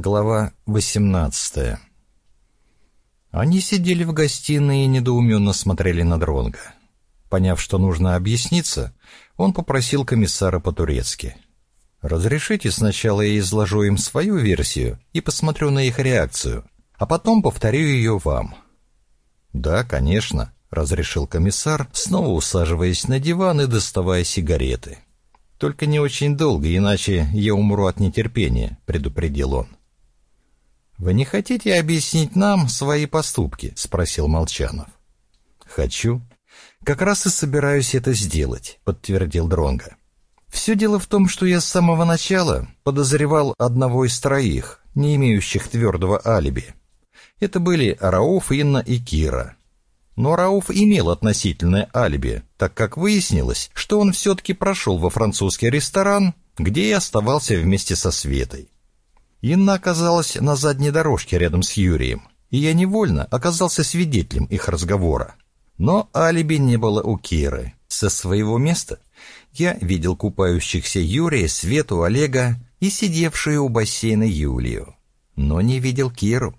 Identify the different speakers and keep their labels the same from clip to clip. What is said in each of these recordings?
Speaker 1: Глава 18 Они сидели в гостиной и недоуменно смотрели на Дронга. Поняв, что нужно объясниться, он попросил комиссара по-турецки. «Разрешите сначала я изложу им свою версию и посмотрю на их реакцию, а потом повторю ее вам». «Да, конечно», — разрешил комиссар, снова усаживаясь на диван и доставая сигареты. «Только не очень долго, иначе я умру от нетерпения», — предупредил он. «Вы не хотите объяснить нам свои поступки?» — спросил Молчанов. «Хочу. Как раз и собираюсь это сделать», — подтвердил Дронга. «Все дело в том, что я с самого начала подозревал одного из троих, не имеющих твердого алиби. Это были Рауф, Инна и Кира. Но Рауф имел относительное алиби, так как выяснилось, что он все-таки прошел во французский ресторан, где и оставался вместе со Светой. Инна оказалась на задней дорожке рядом с Юрием, и я невольно оказался свидетелем их разговора. Но алиби не было у Киры. Со своего места я видел купающихся Юрия, Свету, Олега и сидевшую у бассейна Юлию. Но не видел Киру.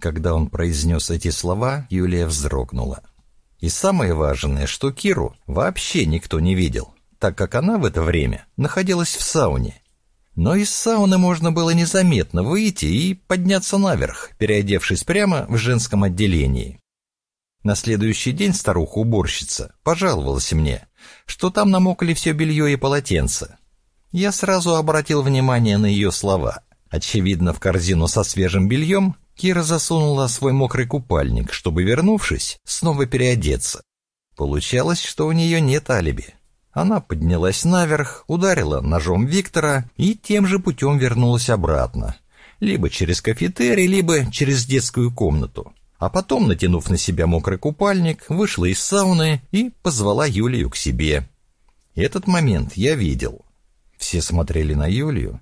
Speaker 1: Когда он произнес эти слова, Юлия вздрогнула. И самое важное, что Киру вообще никто не видел, так как она в это время находилась в сауне но из сауны можно было незаметно выйти и подняться наверх, переодевшись прямо в женском отделении. На следующий день старуха-уборщица пожаловалась мне, что там намокли все белье и полотенце. Я сразу обратил внимание на ее слова. Очевидно, в корзину со свежим бельем Кира засунула свой мокрый купальник, чтобы, вернувшись, снова переодеться. Получалось, что у нее нет алиби. Она поднялась наверх, ударила ножом Виктора и тем же путем вернулась обратно. Либо через кафетерий, либо через детскую комнату. А потом, натянув на себя мокрый купальник, вышла из сауны и позвала Юлию к себе. Этот момент я видел. Все смотрели на Юлию,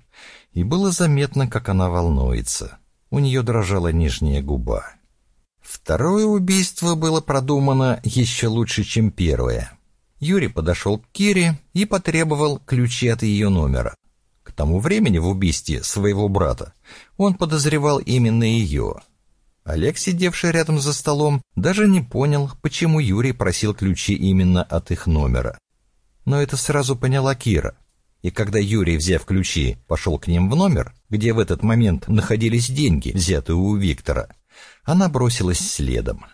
Speaker 1: и было заметно, как она волнуется. У нее дрожала нижняя губа. Второе убийство было продумано еще лучше, чем первое. Юрий подошел к Кире и потребовал ключи от ее номера. К тому времени в убийстве своего брата он подозревал именно ее. Олег, сидевший рядом за столом, даже не понял, почему Юрий просил ключи именно от их номера. Но это сразу поняла Кира. И когда Юрий, взяв ключи, пошел к ним в номер, где в этот момент находились деньги, взятые у Виктора, она бросилась следом.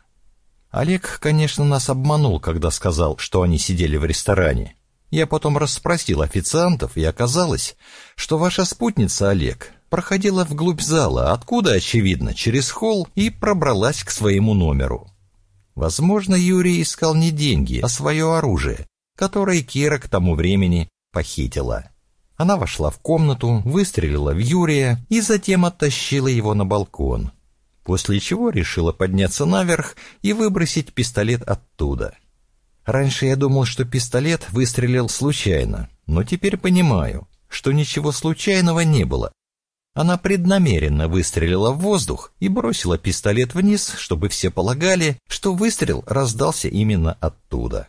Speaker 1: Олег, конечно, нас обманул, когда сказал, что они сидели в ресторане. Я потом расспросил официантов, и оказалось, что ваша спутница, Олег, проходила вглубь зала, откуда, очевидно, через холл и пробралась к своему номеру. Возможно, Юрий искал не деньги, а свое оружие, которое Кира к тому времени похитила. Она вошла в комнату, выстрелила в Юрия и затем оттащила его на балкон после чего решила подняться наверх и выбросить пистолет оттуда. Раньше я думал, что пистолет выстрелил случайно, но теперь понимаю, что ничего случайного не было. Она преднамеренно выстрелила в воздух и бросила пистолет вниз, чтобы все полагали, что выстрел раздался именно оттуда.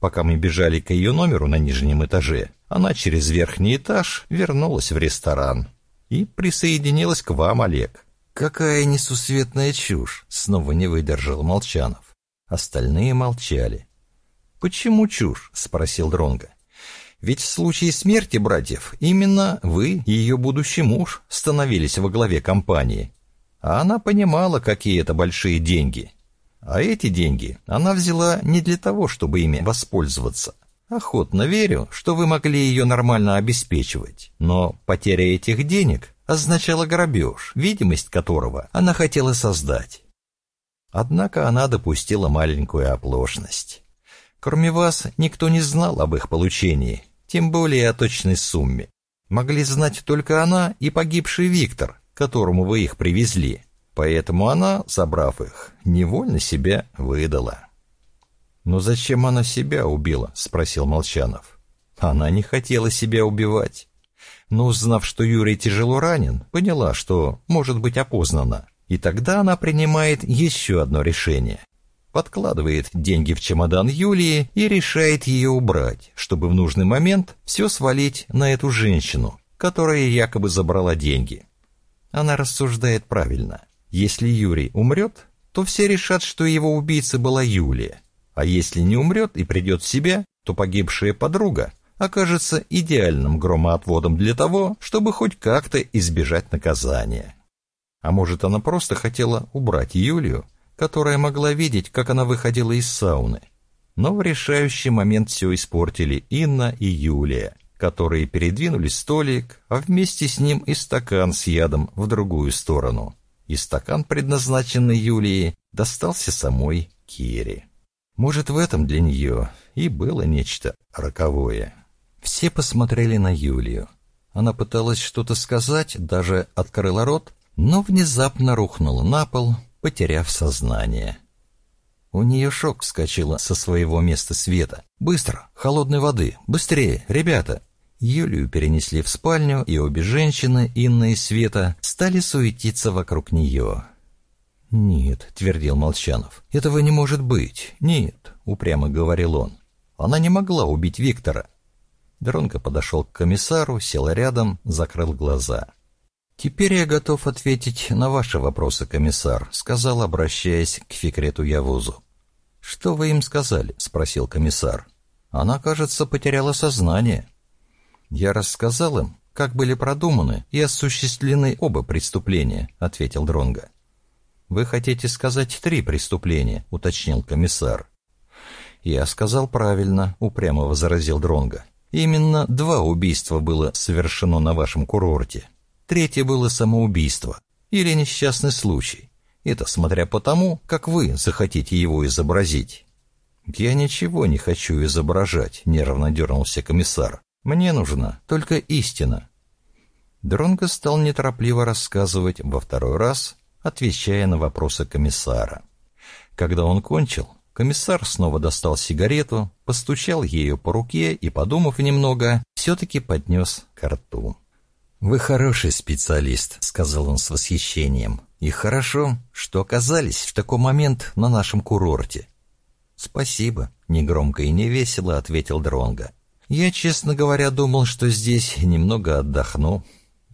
Speaker 1: Пока мы бежали к ее номеру на нижнем этаже, она через верхний этаж вернулась в ресторан и присоединилась к вам, Олег. «Какая несусветная чушь!» — снова не выдержал Молчанов. Остальные молчали. «Почему чушь?» — спросил Дронга. «Ведь в случае смерти братьев именно вы и ее будущий муж становились во главе компании. А она понимала, какие это большие деньги. А эти деньги она взяла не для того, чтобы ими воспользоваться. Охотно верю, что вы могли ее нормально обеспечивать, но потеря этих денег означало грабеж, видимость которого она хотела создать. Однако она допустила маленькую оплошность. Кроме вас, никто не знал об их получении, тем более о точной сумме. Могли знать только она и погибший Виктор, которому вы их привезли. Поэтому она, забрав их, невольно себя выдала. «Но зачем она себя убила?» — спросил Молчанов. «Она не хотела себя убивать но узнав, что Юрий тяжело ранен, поняла, что может быть опознана. И тогда она принимает еще одно решение. Подкладывает деньги в чемодан Юлии и решает ее убрать, чтобы в нужный момент все свалить на эту женщину, которая якобы забрала деньги. Она рассуждает правильно. Если Юрий умрет, то все решат, что его убийца была Юлия. А если не умрет и придет в себя, то погибшая подруга окажется идеальным громоотводом для того, чтобы хоть как-то избежать наказания. А может, она просто хотела убрать Юлию, которая могла видеть, как она выходила из сауны. Но в решающий момент все испортили Инна и Юлия, которые передвинули столик, а вместе с ним и стакан с ядом в другую сторону. И стакан, предназначенный Юлии, достался самой Кире. Может, в этом для нее и было нечто роковое. Все посмотрели на Юлию. Она пыталась что-то сказать, даже открыла рот, но внезапно рухнула на пол, потеряв сознание. У нее шок вскочила со своего места света. «Быстро! Холодной воды! Быстрее! Ребята!» Юлию перенесли в спальню, и обе женщины, Инна и Света, стали суетиться вокруг нее. «Нет», — твердил Молчанов, — «этого не может быть. Нет», — упрямо говорил он. «Она не могла убить Виктора». Дронго подошел к комиссару, сел рядом, закрыл глаза. «Теперь я готов ответить на ваши вопросы, комиссар», — сказал, обращаясь к Фикрету Явузу. «Что вы им сказали?» — спросил комиссар. «Она, кажется, потеряла сознание». «Я рассказал им, как были продуманы и осуществлены оба преступления», — ответил Дронго. «Вы хотите сказать три преступления», — уточнил комиссар. «Я сказал правильно», — упрямо возразил Дронго. «Именно два убийства было совершено на вашем курорте. Третье было самоубийство или несчастный случай. Это смотря по тому, как вы захотите его изобразить». «Я ничего не хочу изображать», — нервно дернулся комиссар. «Мне нужна только истина». Дронго стал неторопливо рассказывать во второй раз отвечая на вопросы комиссара. Когда он кончил, комиссар снова достал сигарету, постучал ею по руке и, подумав немного, все-таки поднес к рту. «Вы хороший специалист», — сказал он с восхищением. «И хорошо, что оказались в такой момент на нашем курорте». «Спасибо», — негромко и невесело ответил Дронга. «Я, честно говоря, думал, что здесь немного отдохну,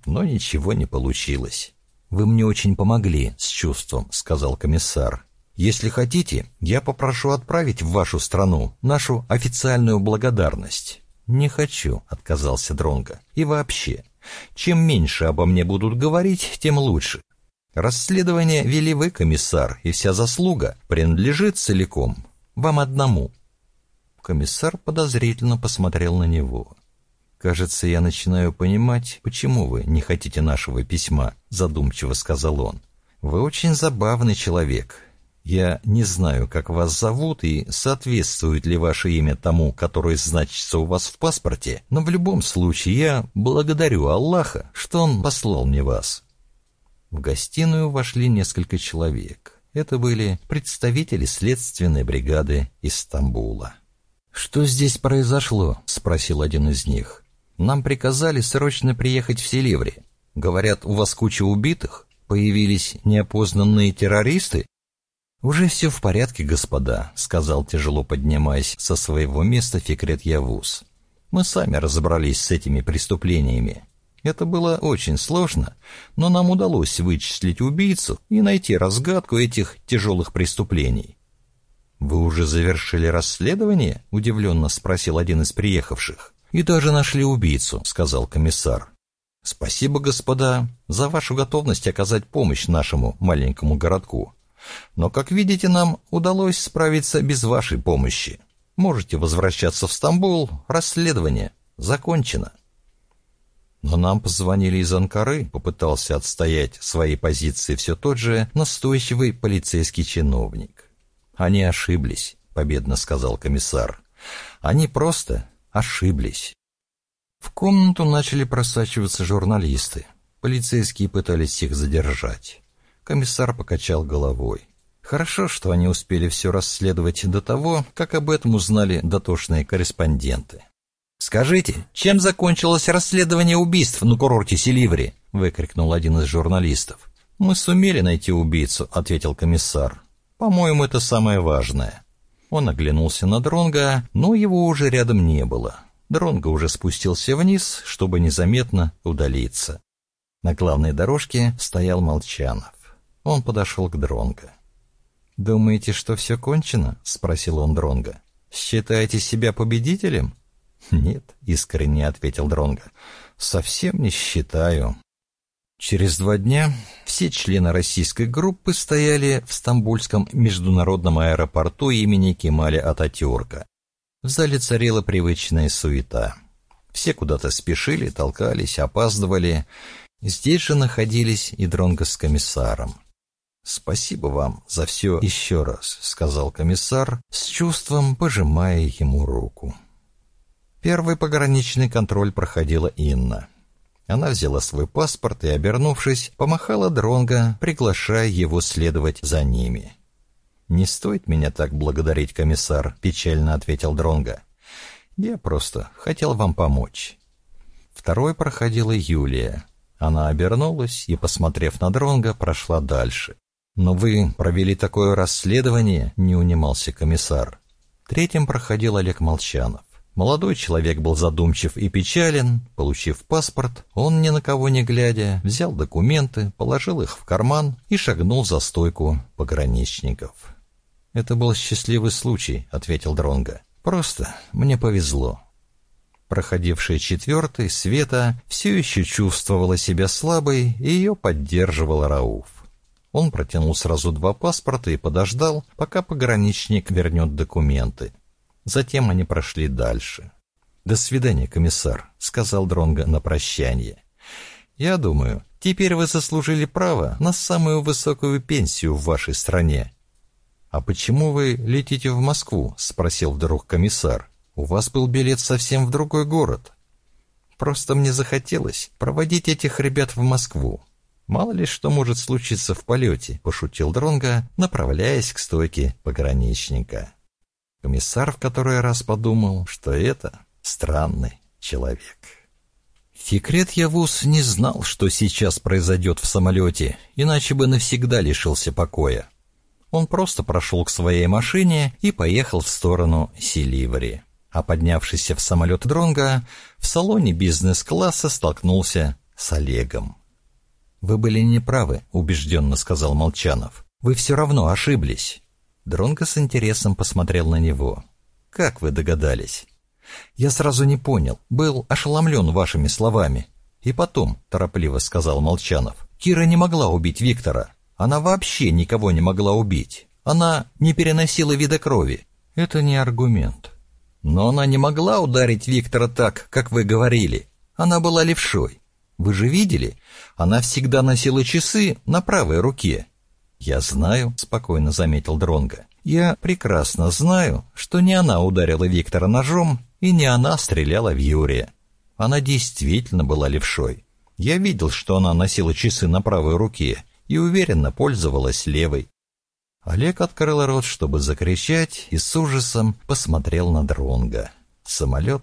Speaker 1: но ничего не получилось». «Вы мне очень помогли, с чувством», — сказал комиссар. «Если хотите, я попрошу отправить в вашу страну нашу официальную благодарность». «Не хочу», — отказался Дронго. «И вообще, чем меньше обо мне будут говорить, тем лучше. Расследование вели вы, комиссар, и вся заслуга принадлежит целиком вам одному». Комиссар подозрительно посмотрел на него. «Кажется, я начинаю понимать, почему вы не хотите нашего письма», — задумчиво сказал он. «Вы очень забавный человек. Я не знаю, как вас зовут и соответствует ли ваше имя тому, которое значится у вас в паспорте, но в любом случае я благодарю Аллаха, что Он послал мне вас». В гостиную вошли несколько человек. Это были представители следственной бригады из Стамбула. «Что здесь произошло?» — спросил один из них. Нам приказали срочно приехать в Селиври. Говорят, у вас куча убитых? Появились неопознанные террористы? Уже все в порядке, господа, сказал тяжело поднимаясь со своего места Фикрет Явуз. Мы сами разобрались с этими преступлениями. Это было очень сложно, но нам удалось вычислить убийцу и найти разгадку этих тяжелых преступлений. «Вы уже завершили расследование?» — удивленно спросил один из приехавших. «И даже нашли убийцу», — сказал комиссар. «Спасибо, господа, за вашу готовность оказать помощь нашему маленькому городку. Но, как видите, нам удалось справиться без вашей помощи. Можете возвращаться в Стамбул, расследование закончено». Но нам позвонили из Анкары, попытался отстоять свои позиции все тот же настойчивый полицейский чиновник. «Они ошиблись», — победно сказал комиссар. «Они просто ошиблись. В комнату начали просачиваться журналисты. Полицейские пытались их задержать. Комиссар покачал головой. Хорошо, что они успели все расследовать до того, как об этом узнали дотошные корреспонденты. «Скажите, чем закончилось расследование убийств на курорте Селиври?» — выкрикнул один из журналистов. «Мы сумели найти убийцу», — ответил комиссар. «По-моему, это самое важное». Он оглянулся на Дронга, но его уже рядом не было. Дронго уже спустился вниз, чтобы незаметно удалиться. На главной дорожке стоял Молчанов. Он подошел к Дронго. «Думаете, что все кончено?» — спросил он Дронга. «Считаете себя победителем?» «Нет», — искренне ответил Дронга. «Совсем не считаю». Через два дня все члены российской группы стояли в Стамбульском международном аэропорту имени Кемаля Ататюрка. В зале царила привычная суета. Все куда-то спешили, толкались, опаздывали. Здесь же находились и Дронго с комиссаром. «Спасибо вам за все еще раз», — сказал комиссар, с чувством пожимая ему руку. Первый пограничный контроль проходила Инна. Она взяла свой паспорт и, обернувшись, помахала Дронга, приглашая его следовать за ними. «Не стоит меня так благодарить, комиссар», — печально ответил Дронга. «Я просто хотел вам помочь». Второй проходила Юлия. Она обернулась и, посмотрев на Дронга, прошла дальше. «Но вы провели такое расследование», — не унимался комиссар. Третьим проходил Олег Молчанов. Молодой человек был задумчив и печален. Получив паспорт, он, ни на кого не глядя, взял документы, положил их в карман и шагнул за стойку пограничников. «Это был счастливый случай», — ответил Дронга. «Просто мне повезло». Проходившая четвертый, Света, все еще чувствовала себя слабой, и ее поддерживал Рауф. Он протянул сразу два паспорта и подождал, пока пограничник вернет документы. Затем они прошли дальше. «До свидания, комиссар», — сказал Дронго на прощание. «Я думаю, теперь вы заслужили право на самую высокую пенсию в вашей стране». «А почему вы летите в Москву?» — спросил вдруг комиссар. «У вас был билет совсем в другой город». «Просто мне захотелось проводить этих ребят в Москву. Мало ли что может случиться в полете, пошутил Дронга, направляясь к стойке пограничника. Комиссар в который раз подумал, что это странный человек. Фикрет Явус не знал, что сейчас произойдет в самолете, иначе бы навсегда лишился покоя. Он просто прошел к своей машине и поехал в сторону Селивари. А поднявшийся в самолет Дронга в салоне бизнес-класса столкнулся с Олегом. «Вы были неправы», — убежденно сказал Молчанов. «Вы все равно ошиблись». Дронго с интересом посмотрел на него. «Как вы догадались?» «Я сразу не понял, был ошеломлен вашими словами». «И потом», — торопливо сказал Молчанов, «Кира не могла убить Виктора. Она вообще никого не могла убить. Она не переносила вида крови. Это не аргумент. Но она не могла ударить Виктора так, как вы говорили. Она была левшой. Вы же видели? Она всегда носила часы на правой руке. Я знаю, спокойно заметил Дронга. Я прекрасно знаю, что не она ударила Виктора ножом и не она стреляла в Юрия. Она действительно была левшой. Я видел, что она носила часы на правой руке и уверенно пользовалась левой. Олег открыл рот, чтобы закричать, и с ужасом посмотрел на Дронга. Самолет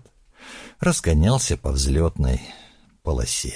Speaker 1: разгонялся по взлетной полосе.